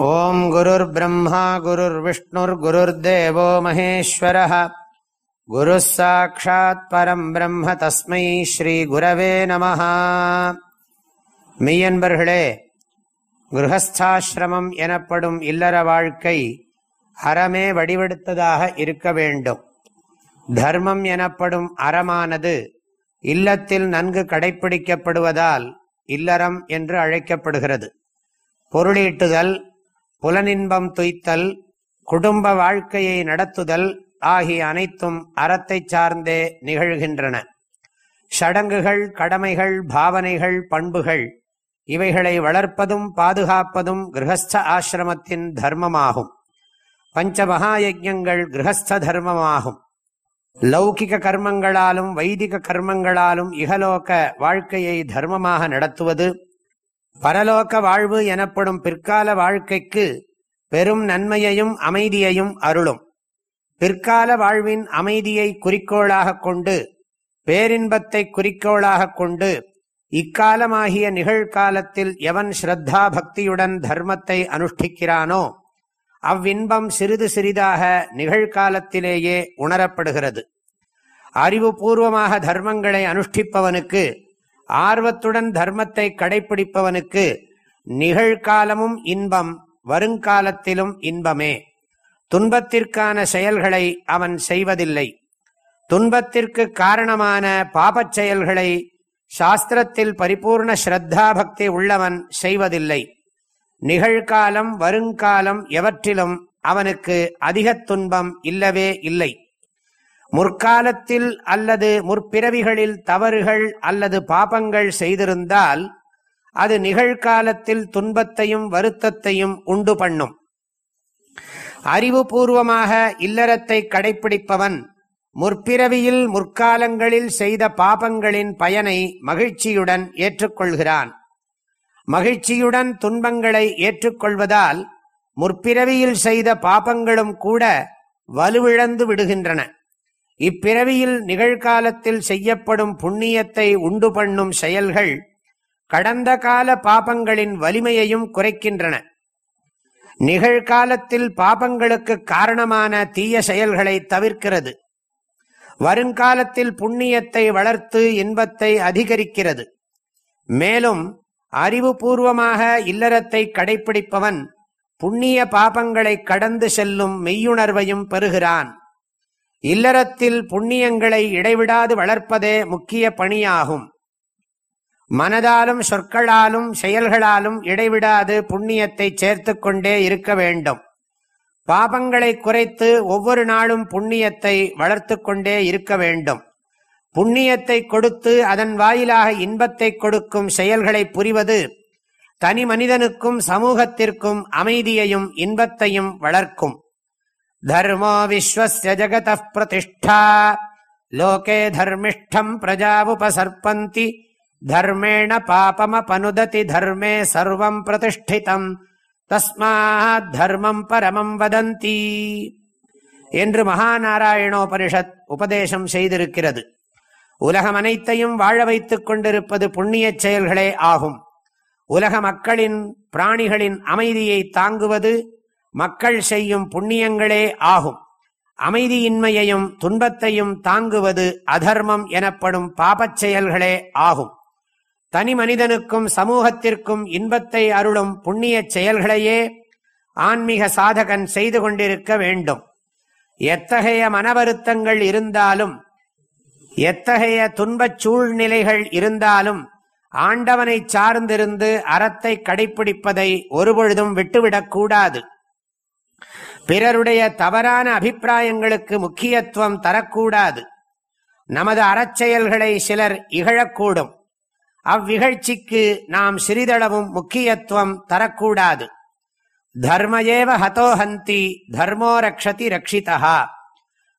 ॐ गुरुर्ब्रह्मा गुरुर्विष्णुर्गुरुर्देवो महेश्वरः गुरुः साक्षात् परम् ब्रह्म तस्मै ஸ்ரீகுரவே நமः மெய்யன்பர்களே கிரகஸ்தாசிரமம் எனப்படும் இல்லற வாழ்க்கை அறமே வடிவெடுத்ததாக இருக்க வேண்டும் தர்மம் எனப்படும் அறமானது இல்லத்தில் நன்கு கடைப்பிடிக்கப்படுவதால் இல்லறம் என்று அழைக்கப்படுகிறது பொருளீட்டுதல் புலனின்பம் துய்த்தல் குடும்ப வாழ்க்கையை நடத்துதல் ஆகிய அனைத்தும் அறத்தை சார்ந்தே நிகழ்கின்றன. சடங்குகள் கடமைகள் பாவனைகள் பண்புகள் இவைகளை வளர்ப்பதும் பாதுகாப்பதும் கிரகஸ்த ஆசிரமத்தின் தர்மமாகும். பஞ்ச மகாயஜங்கள் கிரகஸ்த தர்மமாகும். லௌகிக கர்மங்களாலும் வைதிக கர்மங்களாலும் இகலோக வாழ்க்கையை தர்மமாக நடத்துவது பரலோக வாழ்வு எனப்படும் பிற்கால வாழ்க்கைக்கு பெரும் நன்மையையும் அமைதியையும் அருளும். பிற்கால வாழ்வின் அமைதியை குறிக்கோளாக கொண்டு பேரின்பத்தை குறிக்கோளாக கொண்டு இக்காலமாகிய நிகழ்காலத்தில் எவன் ஸ்ரத்தா பக்தியுடன் தர்மத்தை அனுஷ்டிக்கிறானோ அவ்வின்பம் சிறிது சிறிதாக நிகழ்காலத்திலேயே உணரப்படுகிறது. அறிவுபூர்வமாக தர்மங்களை அனுஷ்டிப்பவனுக்கு ஆர்வத்துடன் தர்மத்தை கடைபிடிப்பவனுக்கு நிகழ்காலமும் இன்பம் வருங்காலத்திலும் இன்பமே. துன்பத்திற்கான செயல்களை அவன் செய்வதில்லை. துன்பத்திற்கு காரணமான பாபச் செயல்களை சாஸ்திரத்தில் பரிபூர்ண ஸ்ரத்தா பக்தி உள்ளவன் செய்வதில்லை. நிகழ்காலம் வருங்காலம் எவற்றிலும் அவனுக்கு அதிக துன்பம் இல்லவே இல்லை. முற்காலத்தில் அல்லது முற்பிறவிகளில் தவறுகள் அல்லது பாபங்கள் செய்திருந்தால் அது நிகழ்காலத்தில் துன்பத்தையும் வருத்தத்தையும் உண்டு பண்ணும். அறிவுபூர்வமாக இல்லறத்தை கடைப்பிடிப்பவன் முற்பிறவியில் முற்காலங்களில் செய்த பாபங்களின் பயனை மகிழ்ச்சியுடன் ஏற்றுக்கொள்கிறான். மகிழ்ச்சியுடன் துன்பங்களை ஏற்றுக்கொள்வதால் முற்பிறவியில் செய்த பாபங்களும் கூட வலுவிழந்து விடுகின்றன. இப்பிறவியில் நிகழ்காலத்தில் செய்யப்படும் புண்ணியத்தை உண்டு பண்ணும் செயல்கள் கடந்த கால பாபங்களின் வலிமையையும் குறைக்கின்றன. நிகழ்காலத்தில் பாபங்களுக்கு காரணமான தீய செயல்களை தவிர்க்கிறது. வருங்காலத்தில் புண்ணியத்தை வளர்த்து இன்பத்தை அதிகரிக்கிறது. மேலும் அறிவுபூர்வமாக இல்லறத்தை கடைப்பிடிப்பவன் புண்ணிய பாபங்களை கடந்து செல்லும் மெய்யுணர்வையும் பெறுகிறான். இல்லறத்தில் புண்ணியங்களை இடைவிடாது வளர்ப்பதே முக்கிய பணியாகும். மனதாலும் சொற்களாலும் செயல்களாலும் இடைவிடாது புண்ணியத்தை சேர்த்து கொண்டே இருக்க வேண்டும். பாபங்களை குறைத்து ஒவ்வொரு நாளும் புண்ணியத்தை வளர்த்து கொண்டே இருக்க வேண்டும். புண்ணியத்தை கொடுத்து அதன் வாயிலாக இன்பத்தை கொடுக்கும் செயல்களை புரிவது தனி மனிதனுக்கும் சமூகத்திற்கும் அமைதியையும் இன்பத்தையும் வளர்க்கும். தர்மோ விஸ்வஸ்ய ஜகத பிரதிஷ்டா லோகே தர்மிஷ்டம் பிரஜாவுபசர்பந்தி தர்மேண பாபமபனுததி தர்மே சர்வம் பிரதிஷ்டிதம் தஸ்மாத் தர்மம் பரமம் வதந்தி என்று மகாநாராயணோபனிஷத் உபதேசம் செய்திருக்கிறது. உலகம் அனைத்தையும் வாழ வைத்துக் கொண்டிருப்பது புண்ணியச் செயல்களே ஆகும். உலக மக்களின் பிராணிகளின் அமைதியை தாங்குவது மக்கள் செய்யும் புண்ணியங்களே ஆகும். அமைதியின்மையையும் துன்பத்தையும் தாங்குவது அதர்மம் எனப்படும் பாபச் செயல்களே ஆகும். தனி மனிதனுக்கும் சமூகத்திற்கும் இன்பத்தை அருளும் புண்ணியச் செயல்களையே ஆன்மீக சாதகன் செய்து கொண்டிருக்க வேண்டும். எத்தகைய மனவருத்தங்கள் இருந்தாலும் எத்தகைய துன்பச் சூழ்நிலைகள் இருந்தாலும் ஆண்டவனை சார்ந்திருந்து அறத்தை கடைப்பிடிப்பதை ஒருபொழுதும் விட்டுவிடக்கூடாது. பிறருடைய தவறான அபிப்பிராயங்களுக்கு முக்கியத்துவம் தரக்கூடாது. நமது அறச்செயல்களை சிலர் இகழக்கூடும். அவ்விகழ்ச்சிக்கு நாம் சிறிதளவும் முக்கியத்துவம் தரக்கூடாது. தர்மயேவ ஹதோஹந்தி தர்மோ ரக்ஷதி ரக்ஷிதா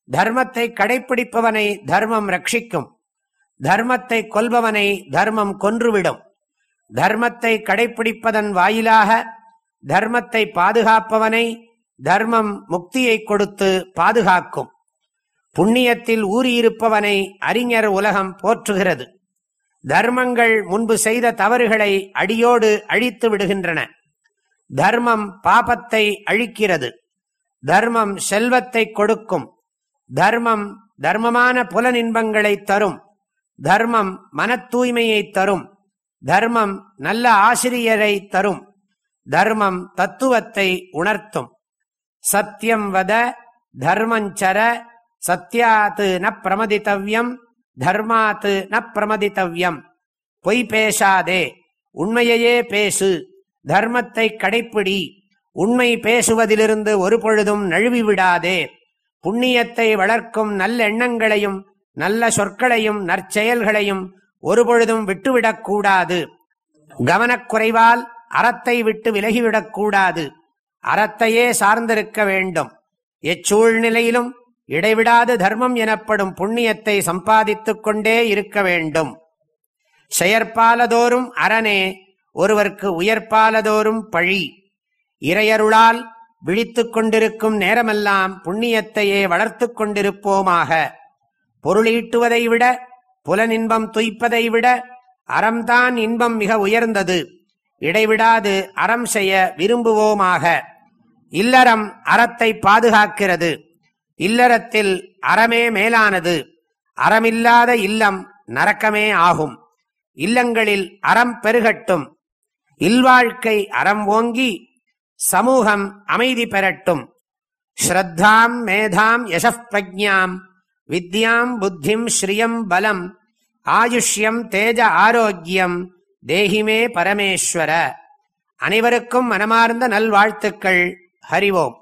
தர்மத்தை கடைப்பிடிப்பவனை தர்மம் ரட்சிக்கும் தர்மத்தை கொல்பவனை தர்மம் கொன்றுவிடும். தர்மத்தை கடைப்பிடிப்பதன் வாயிலாக தர்மத்தை பாதுகாப்பவனை தர்மம் முக்தியை கொடுத்து பாதுகாக்கும். புண்ணியத்தில் ஊறியிருப்பவனை அறிஞர் உலகம் போற்றுகிறது. தர்மங்கள் முன்பு செய்த தவறுகளை அடியோடு அழித்து விடுகின்றன. தர்மம் பாபத்தை அழிக்கிறது. தர்மம் செல்வத்தை கொடுக்கும். தர்மம் தர்மமான புலனின்பங்களை தரும். தர்மம் மன தூய்மையை தரும். தர்மம் நல்ல ஆசிரியரை தரும். தர்மம் தத்துவத்தை உணர்த்தும். சத்தியம் வத தர்மஞ்சர சத்தியாத்து ந பிரமதித்தவ்யம் தர்மாத்து ந பிரமதித்தவ்யம். பொய் பேசாதே உண்மையையே பேசு தர்மத்தை கடைப்பிடி உண்மை பேசுவதிலிருந்து ஒரு பொழுதும் நழுவி விடாதே. புண்ணியத்தை வளர்க்கும் நல்லெண்ணங்களையும் நல்ல சொற்களையும் நற்செயல்களையும் ஒருபொழுதும் விட்டுவிடக்கூடாது. கவனக்குறைவால் அறத்தை விட்டு விலகிவிடக்கூடாது. அறத்தையே சார்ந்திருக்க வேண்டும். எச்சூழ்நிலையிலும் இடைவிடாது தர்மம் எனப்படும் புண்ணியத்தை சம்பாதித்துக் கொண்டே இருக்க வேண்டும். செயற்பாலதோறும் அரணே ஒருவர்க்கு உயர்பாலதோறும் பழி. இறையருளால் விழித்துக் கொண்டிருக்கும் நேரமெல்லாம் புண்ணியத்தையே வளர்த்து கொண்டிருப்போமாக. பொருளீட்டுவதை விட புலனின்பம் துய்ப்பதை விட அறம்தான் இன்பம் மிக உயர்ந்தது. இடைவிடாது அறம் செய்ய விரும்புவோமாக. இல்லறம் அறத்தை பாதுகாக்கிறது. இல்லறத்தில் அறமே மேலானது. அறமில்லாத இல்லம் நரக்கமே ஆகும். இல்லங்களில் அறம் பெருகட்டும். இல்வாழ்க்கை அறம் ஓங்கி சமூகம் அமைதி பெறட்டும். ஸ்ரத்தாம் மேதாம் யசப்பிரஜாம் வித்யாம் புத்திம் ஸ்ரியம் பலம். ஆயுஷ்யம் தேஜ ஆரோக்கியம். தேகிமே பரமேஸ்வர. அனைவருக்கும் மனமார்ந்த நல்வாழ்த்துக்கள். ஹரிவோம்